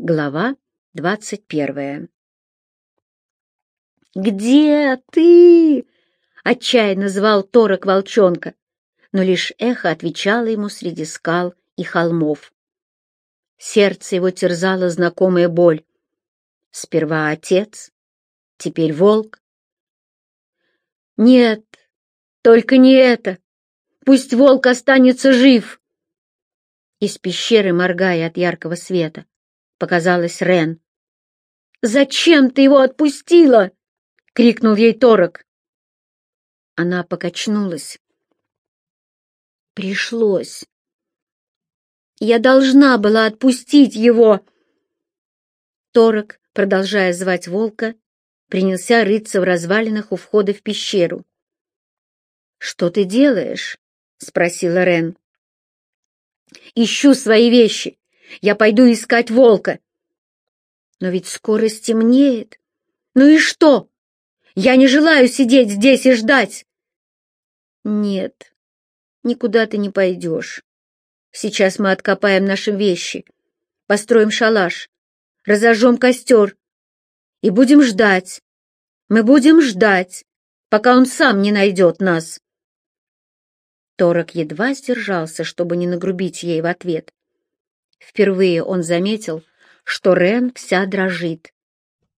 Глава двадцать первая «Где ты?» — отчаянно звал Торок волчонка, но лишь эхо отвечало ему среди скал и холмов. Сердце его терзало знакомая боль. Сперва отец, теперь волк. «Нет, только не это! Пусть волк останется жив!» Из пещеры, моргая от яркого света, показалась Рен. «Зачем ты его отпустила?» — крикнул ей Торок. Она покачнулась. «Пришлось. Я должна была отпустить его!» Торок, продолжая звать волка, принялся рыться в развалинах у входа в пещеру. «Что ты делаешь?» — спросила Рен. «Ищу свои вещи. Я пойду искать волка. Но ведь скоро стемнеет. Ну и что? Я не желаю сидеть здесь и ждать. Нет, никуда ты не пойдешь. Сейчас мы откопаем наши вещи, построим шалаш, разожжем костер и будем ждать. Мы будем ждать, пока он сам не найдет нас. Торок едва сдержался, чтобы не нагрубить ей в ответ. Впервые он заметил, что Рен вся дрожит.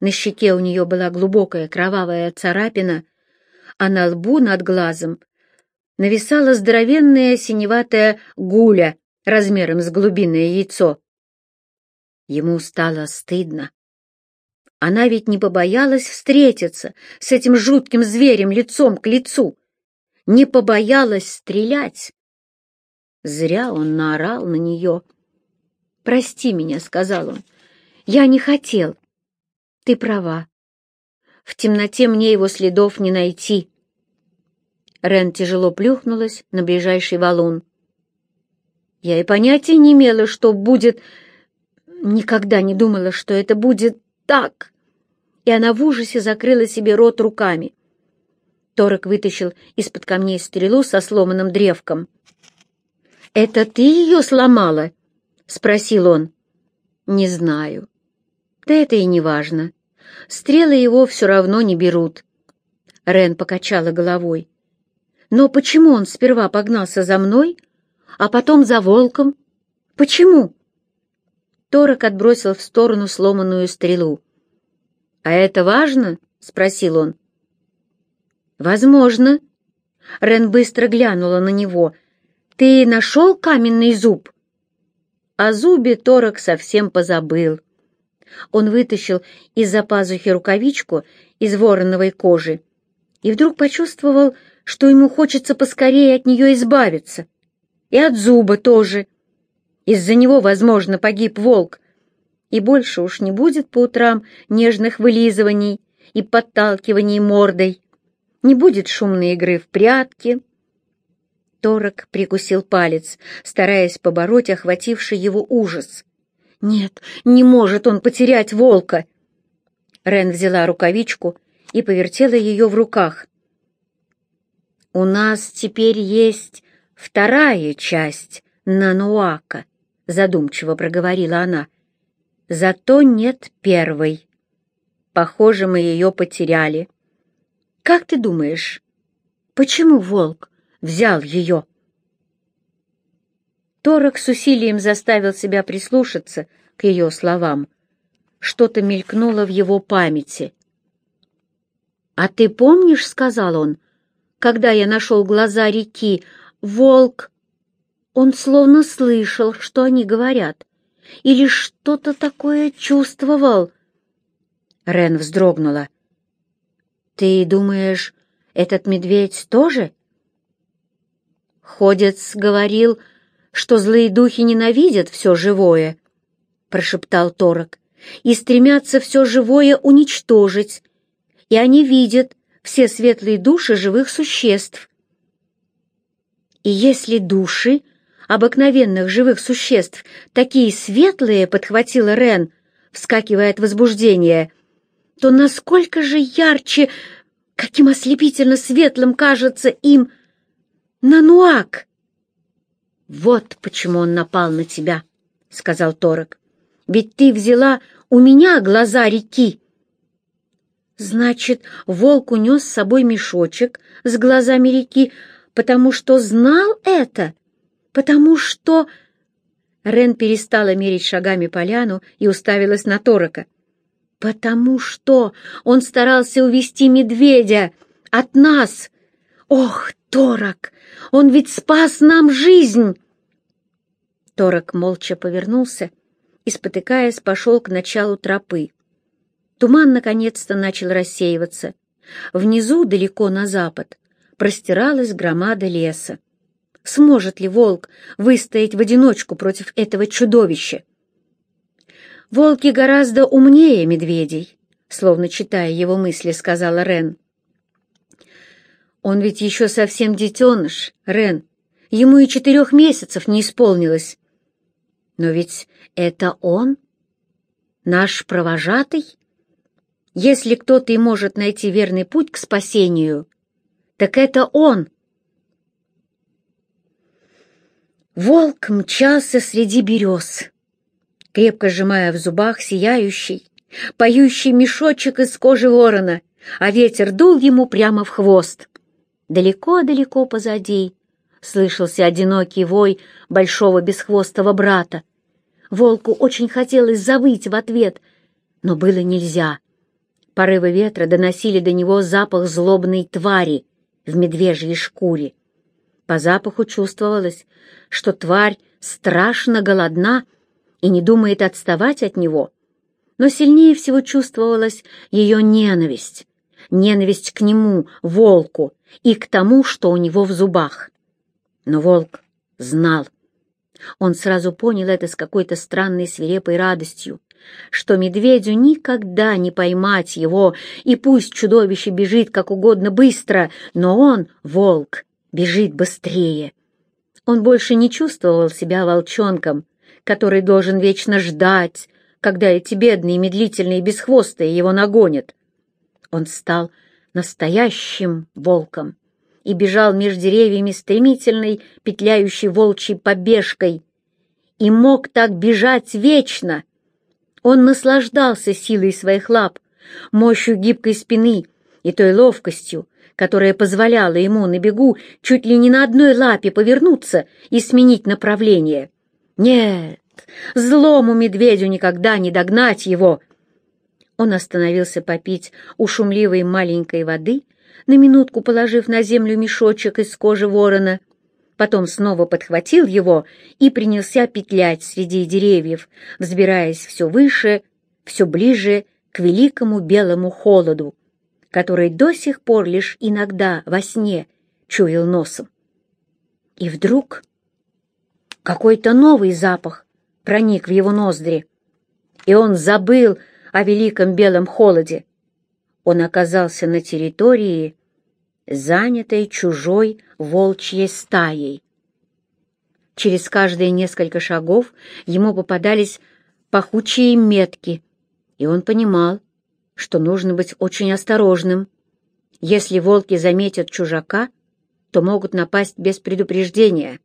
На щеке у нее была глубокая кровавая царапина, а на лбу над глазом нависала здоровенная синеватая гуля размером с глубинное яйцо. Ему стало стыдно. Она ведь не побоялась встретиться с этим жутким зверем лицом к лицу, не побоялась стрелять. Зря он наорал на нее. «Прости меня», — сказал он. «Я не хотел. Ты права. В темноте мне его следов не найти». Рен тяжело плюхнулась на ближайший валун. «Я и понятия не имела, что будет... Никогда не думала, что это будет так!» И она в ужасе закрыла себе рот руками. Торок вытащил из-под камней стрелу со сломанным древком. «Это ты ее сломала?» — спросил он. «Не знаю. Да это и не важно. Стрелы его все равно не берут». Рен покачала головой. «Но почему он сперва погнался за мной, а потом за волком? Почему?» Торок отбросил в сторону сломанную стрелу. «А это важно?» — спросил он. «Возможно». Рен быстро глянула на него. «Ты нашел каменный зуб?» О зубе Торок совсем позабыл. Он вытащил из-за пазухи рукавичку из вороновой кожи и вдруг почувствовал, что ему хочется поскорее от нее избавиться. И от зуба тоже. Из-за него, возможно, погиб волк. И больше уж не будет по утрам нежных вылизываний и подталкиваний мордой. Не будет шумной игры в прятки, Торок прикусил палец, стараясь побороть охвативший его ужас. «Нет, не может он потерять волка!» Рен взяла рукавичку и повертела ее в руках. «У нас теперь есть вторая часть Нануака», — задумчиво проговорила она. «Зато нет первой. Похоже, мы ее потеряли. Как ты думаешь, почему волк взял ее. Торок с усилием заставил себя прислушаться к ее словам. Что-то мелькнуло в его памяти. «А ты помнишь, — сказал он, — когда я нашел глаза реки, волк...» Он словно слышал, что они говорят, или что-то такое чувствовал. Рен вздрогнула. «Ты думаешь, этот медведь тоже?» Ходец говорил, что злые духи ненавидят все живое, — прошептал Торок, — и стремятся все живое уничтожить, и они видят все светлые души живых существ. И если души обыкновенных живых существ такие светлые, — подхватила Рен, вскакивая от возбуждения, — то насколько же ярче, каким ослепительно светлым кажется им — Нануак!» «Вот почему он напал на тебя», — сказал Торок. Ведь ты взяла у меня глаза реки. Значит, волк унес с собой мешочек с глазами реки, потому что знал это, потому что... Рен перестала мерить шагами поляну и уставилась на Торока. «Потому что он старался увести медведя от нас! Ох, Торок, он ведь спас нам жизнь!» Торок молча повернулся и, спотыкаясь, пошел к началу тропы. Туман наконец-то начал рассеиваться. Внизу, далеко на запад, простиралась громада леса. Сможет ли волк выстоять в одиночку против этого чудовища? «Волки гораздо умнее медведей», словно читая его мысли, сказала Рен. «Он ведь еще совсем детеныш, Рен. Ему и четырех месяцев не исполнилось. Но ведь это он, наш провожатый. Если кто-то и может найти верный путь к спасению, так это он». Волк мчался среди берез, крепко сжимая в зубах сияющий, поющий мешочек из кожи ворона, а ветер дул ему прямо в хвост. Далеко-далеко позади слышался одинокий вой большого бесхвостого брата. Волку очень хотелось завыть в ответ, но было нельзя. Порывы ветра доносили до него запах злобной твари в медвежьей шкуре. По запаху чувствовалось, что тварь страшно голодна и не думает отставать от него. Но сильнее всего чувствовалась ее ненависть. Ненависть к нему, волку, и к тому, что у него в зубах. Но волк знал. Он сразу понял это с какой-то странной свирепой радостью, что медведю никогда не поймать его, и пусть чудовище бежит как угодно быстро, но он, волк, бежит быстрее. Он больше не чувствовал себя волчонком, который должен вечно ждать, когда эти бедные, медлительные, бесхвостые его нагонят. Он стал настоящим волком и бежал между деревьями стремительной, петляющей волчьей побежкой, и мог так бежать вечно. Он наслаждался силой своих лап, мощью гибкой спины и той ловкостью, которая позволяла ему на бегу чуть ли не на одной лапе повернуться и сменить направление. Нет, злому медведю никогда не догнать его. Он остановился попить у шумливой маленькой воды, на минутку положив на землю мешочек из кожи ворона, потом снова подхватил его и принялся петлять среди деревьев, взбираясь все выше, все ближе к великому белому холоду, который до сих пор лишь иногда во сне чуял носом. И вдруг какой-то новый запах проник в его ноздри, и он забыл о великом белом холоде. Он оказался на территории, занятой чужой волчьей стаей. Через каждые несколько шагов ему попадались пахучие метки, и он понимал, что нужно быть очень осторожным. Если волки заметят чужака, то могут напасть без предупреждения.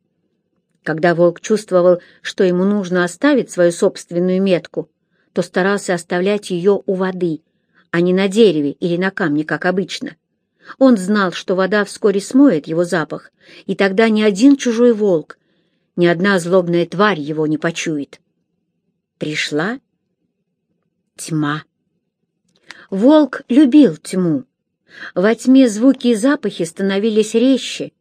Когда волк чувствовал, что ему нужно оставить свою собственную метку, то старался оставлять ее у воды, а не на дереве или на камне, как обычно. Он знал, что вода вскоре смоет его запах, и тогда ни один чужой волк, ни одна злобная тварь его не почует. Пришла тьма. Волк любил тьму. Во тьме звуки и запахи становились резче,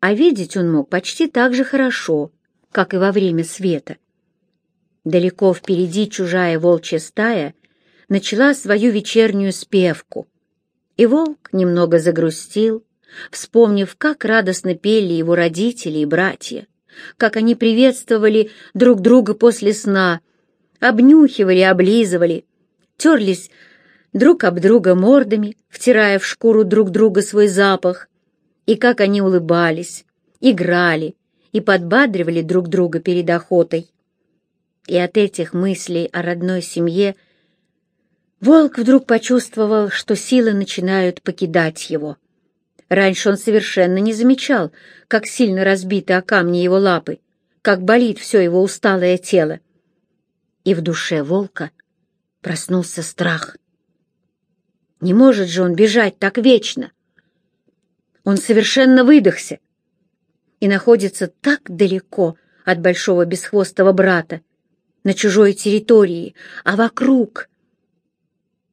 а видеть он мог почти так же хорошо, как и во время света. Далеко впереди чужая волчья стая начала свою вечернюю спевку, и волк немного загрустил, вспомнив, как радостно пели его родители и братья, как они приветствовали друг друга после сна, обнюхивали, облизывали, терлись друг об друга мордами, втирая в шкуру друг друга свой запах, и как они улыбались, играли и подбадривали друг друга перед охотой. И от этих мыслей о родной семье волк вдруг почувствовал, что силы начинают покидать его. Раньше он совершенно не замечал, как сильно разбиты о камни его лапы, как болит все его усталое тело. и в душе волка проснулся страх. Не может же он бежать так вечно. Он совершенно выдохся и находится так далеко от большого бесхвостого брата, на чужой территории, а вокруг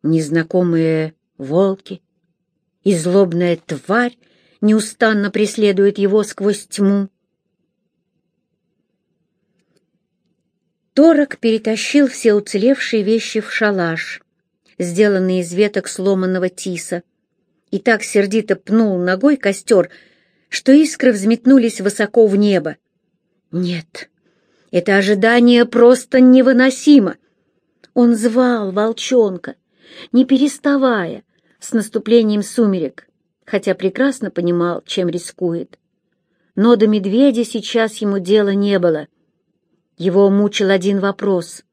незнакомые волки и злобная тварь неустанно преследует его сквозь тьму. Торок перетащил все уцелевшие вещи в шалаш, сделанный из веток сломанного тиса, и так сердито пнул ногой костер, что искры взметнулись высоко в небо. Нет, это ожидание просто невыносимо. Он звал волчонка, не переставая, с наступлением сумерек, хотя прекрасно понимал, чем рискует. Но до медведя сейчас ему дела не было. Его мучил один вопрос.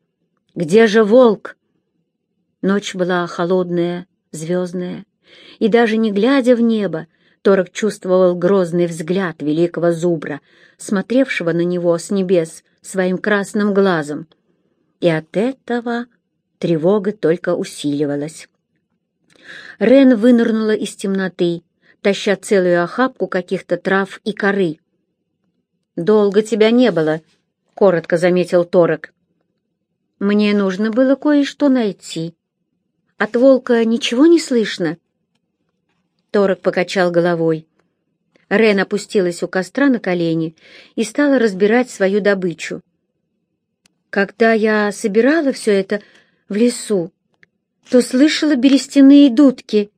«Где же волк?» Ночь была холодная, звездная, и даже не глядя в небо, Торок чувствовал грозный взгляд великого зубра, смотревшего на него с небес своим красным глазом. И от этого тревога только усиливалась. Рен вынырнула из темноты, таща целую охапку каких-то трав и коры. «Долго тебя не было», — коротко заметил Торок. «Мне нужно было кое-что найти. От волка ничего не слышно?» Торок покачал головой. Рен опустилась у костра на колени и стала разбирать свою добычу. Когда я собирала все это в лесу, то слышала берестяные дудки.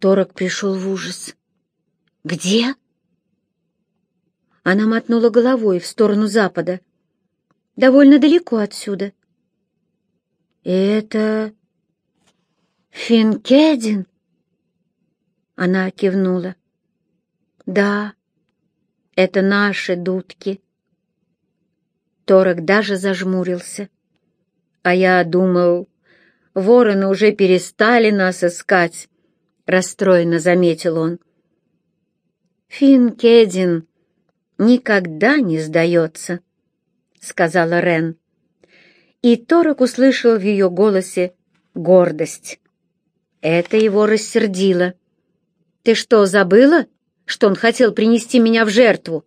Торок пришел в ужас. «Где?» Она мотнула головой в сторону запада. «Довольно далеко отсюда». «Это... Финкедин?» Она кивнула. «Да, это наши дудки». Торок даже зажмурился. «А я думал, вороны уже перестали нас искать», — расстроенно заметил он. «Финкедин никогда не сдается», — сказала Рен. И Торок услышал в ее голосе гордость. Это его рассердило. «Ты что, забыла, что он хотел принести меня в жертву?»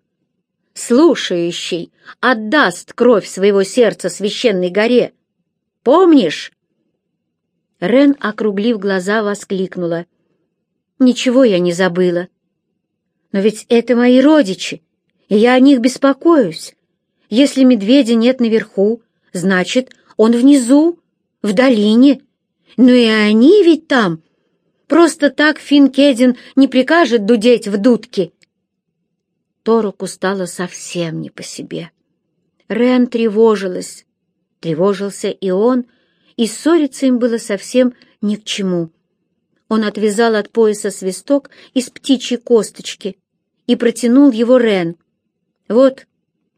«Слушающий отдаст кровь своего сердца священной горе. Помнишь?» Рен, округлив глаза, воскликнула. «Ничего я не забыла. Но ведь это мои родичи, и я о них беспокоюсь. Если медведя нет наверху, значит, он внизу, в долине. Ну и они ведь там, Просто так Финкедин не прикажет дудеть в дудки. Торуку стало совсем не по себе. Рен тревожилась. Тревожился и он, и ссориться им было совсем ни к чему. Он отвязал от пояса свисток из птичьей косточки и протянул его Рен. «Вот,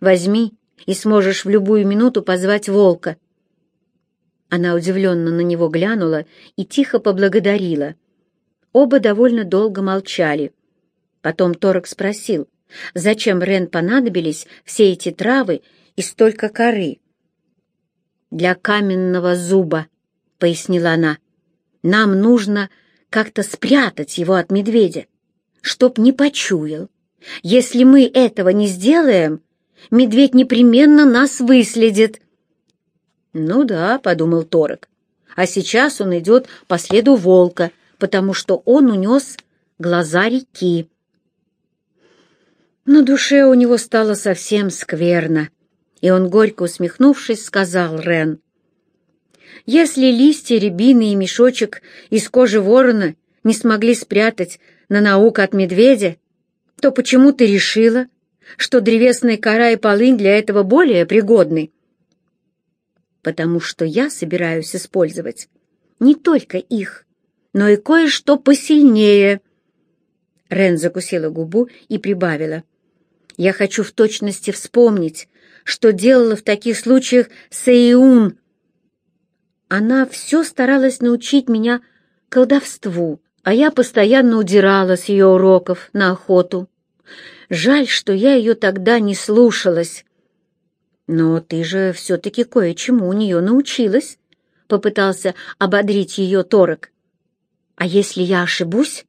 возьми, и сможешь в любую минуту позвать волка». Она удивленно на него глянула и тихо поблагодарила — Оба довольно долго молчали. Потом Торок спросил, зачем Рен понадобились все эти травы и столько коры. «Для каменного зуба», — пояснила она. «Нам нужно как-то спрятать его от медведя, чтоб не почуял. Если мы этого не сделаем, медведь непременно нас выследит». «Ну да», — подумал Торок, — «а сейчас он идет по следу волка, потому что он унес глаза реки. На душе у него стало совсем скверно, и он, горько усмехнувшись, сказал Рен, «Если листья рябины и мешочек из кожи ворона не смогли спрятать на науку от медведя, то почему ты решила, что древесная кора и полынь для этого более пригодны?» «Потому что я собираюсь использовать не только их, но и кое-что посильнее. Рен закусила губу и прибавила. Я хочу в точности вспомнить, что делала в таких случаях Сейун. Она все старалась научить меня колдовству, а я постоянно удирала с ее уроков на охоту. Жаль, что я ее тогда не слушалась. «Но ты же все-таки кое-чему у нее научилась», — попытался ободрить ее Торок. «А если я ошибусь?»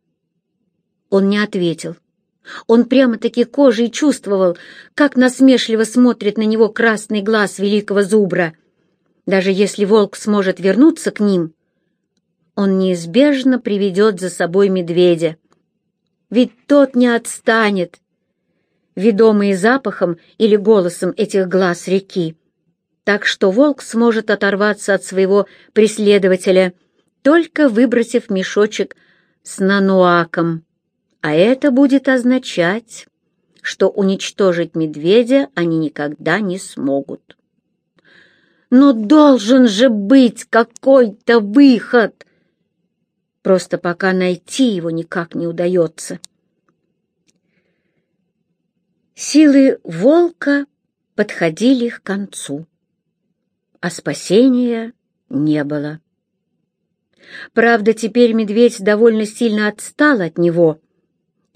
Он не ответил. Он прямо-таки кожей чувствовал, как насмешливо смотрит на него красный глаз великого зубра. Даже если волк сможет вернуться к ним, он неизбежно приведет за собой медведя. Ведь тот не отстанет, ведомый запахом или голосом этих глаз реки. Так что волк сможет оторваться от своего преследователя, только выбросив мешочек с нануаком. А это будет означать, что уничтожить медведя они никогда не смогут. Но должен же быть какой-то выход. Просто пока найти его никак не удается. Силы волка подходили к концу, а спасения не было. Правда, теперь медведь довольно сильно отстал от него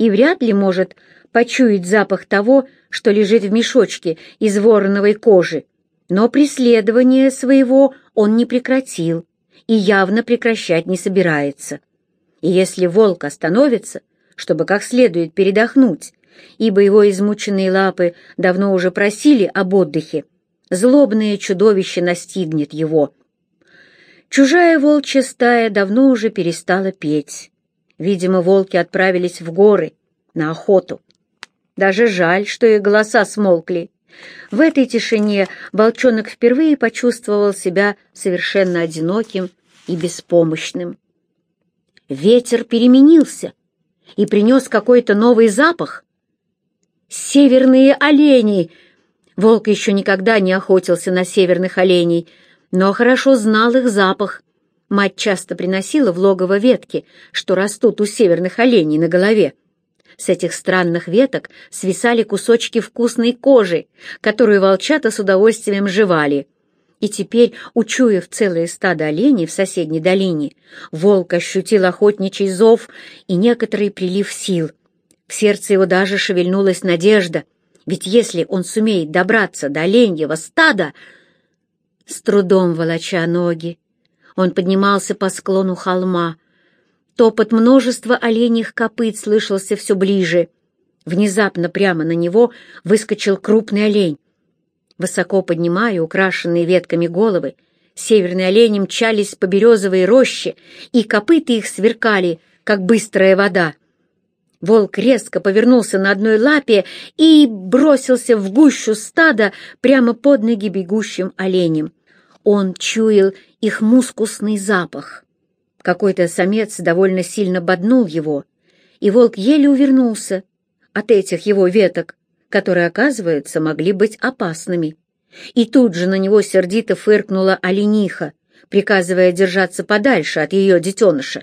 и вряд ли может почуять запах того, что лежит в мешочке из вороновой кожи, но преследование своего он не прекратил и явно прекращать не собирается. И если волк остановится, чтобы как следует передохнуть, ибо его измученные лапы давно уже просили об отдыхе, злобное чудовище настигнет его. Чужая волчья стая давно уже перестала петь. Видимо, волки отправились в горы, на охоту. Даже жаль, что их голоса смолкли. В этой тишине волчонок впервые почувствовал себя совершенно одиноким и беспомощным. Ветер переменился и принес какой-то новый запах. Северные олени! Волк еще никогда не охотился на северных оленей, но хорошо знал их запах. Мать часто приносила в логово ветки, что растут у северных оленей на голове. С этих странных веток свисали кусочки вкусной кожи, которую волчата с удовольствием жевали. И теперь, учуяв целое стадо оленей в соседней долине, волк ощутил охотничий зов и некоторый прилив сил. В сердце его даже шевельнулась надежда, ведь если он сумеет добраться до оленьего стада, с трудом волоча ноги, он поднимался по склону холма. Топот множества оленьих копыт слышался все ближе. Внезапно прямо на него выскочил крупный олень. Высоко поднимая украшенные ветками головы, северные олени мчались по березовой роще, и копыта их сверкали, как быстрая вода. Волк резко повернулся на одной лапе и бросился в гущу стада прямо под ноги бегущим оленям. Он чуял их мускусный запах. Какой-то самец довольно сильно боднул его, и волк еле увернулся от этих его веток, которые, оказывается, могли быть опасными. И тут же на него сердито фыркнула олениха, приказывая держаться подальше от ее детеныша.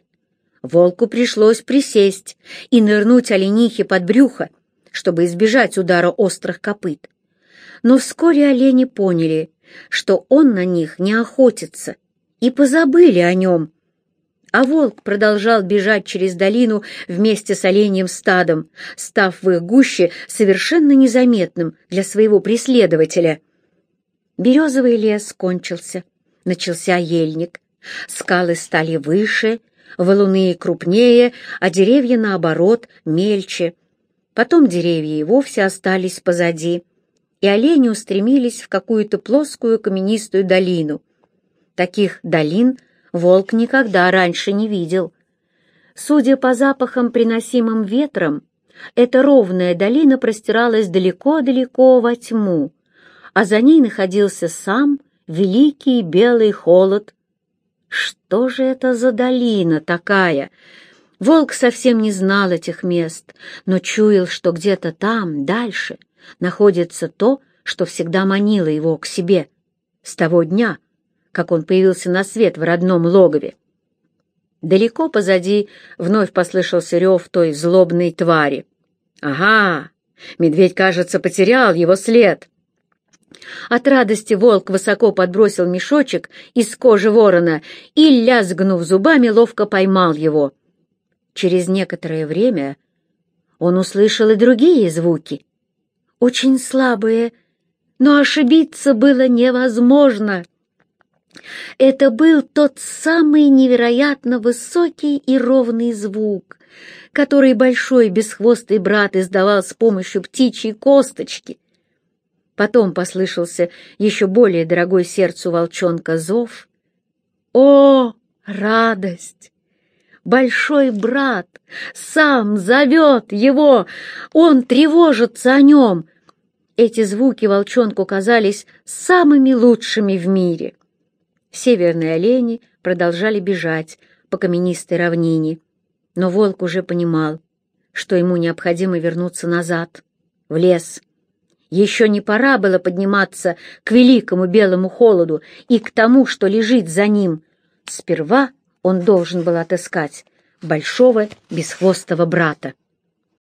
Волку пришлось присесть и нырнуть оленихе под брюхо, чтобы избежать удара острых копыт. Но вскоре олени поняли, что он на них не охотится, и позабыли о нем. А волк продолжал бежать через долину вместе с оленьим стадом, став в их гуще совершенно незаметным для своего преследователя. Березовый лес кончился, начался ельник. Скалы стали выше, валуны крупнее, а деревья, наоборот, мельче. Потом деревья и вовсе остались позади и олени устремились в какую-то плоскую каменистую долину. Таких долин волк никогда раньше не видел. Судя по запахам, приносимым ветром, эта ровная долина простиралась далеко-далеко во тьму, а за ней находился сам великий белый холод. Что же это за долина такая? Волк совсем не знал этих мест, но чуял, что где-то там, дальше — находится то, что всегда манило его к себе с того дня, как он появился на свет в родном логове. Далеко позади вновь послышался рев той злобной твари. «Ага! Медведь, кажется, потерял его след!» От радости волк высоко подбросил мешочек из кожи ворона и, лязгнув зубами, ловко поймал его. Через некоторое время он услышал и другие звуки, очень слабые, но ошибиться было невозможно. Это был тот самый невероятно высокий и ровный звук, который большой бесхвостый брат издавал с помощью птичьей косточки. Потом послышался еще более дорогой сердцу волчонка зов. О, радость! Большой брат сам зовет его, он тревожится о нем. Эти звуки волчонку казались самыми лучшими в мире. Северные олени продолжали бежать по каменистой равнине, но волк уже понимал, что ему необходимо вернуться назад, в лес. Еще не пора было подниматься к великому белому холоду и к тому, что лежит за ним. Сперва он должен был отыскать большого бесхвостого брата.